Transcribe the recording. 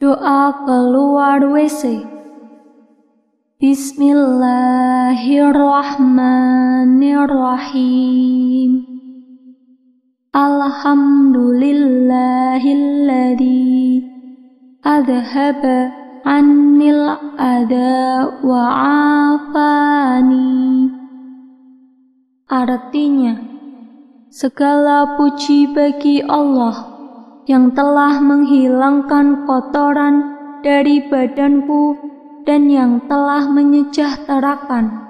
Doa keluar WC Bismillahirrahmanirrahim. Alhamdulillahilladzi adhaba anil ada wa afani. Artinya, segala puji bagi Allah yang telah menghilangkan kotoran dari badanku dan yang telah menyejahterakan